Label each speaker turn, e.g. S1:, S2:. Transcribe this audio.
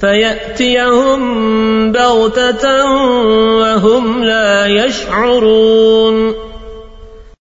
S1: فيأتيهم بغتة وهم لا يشعرون.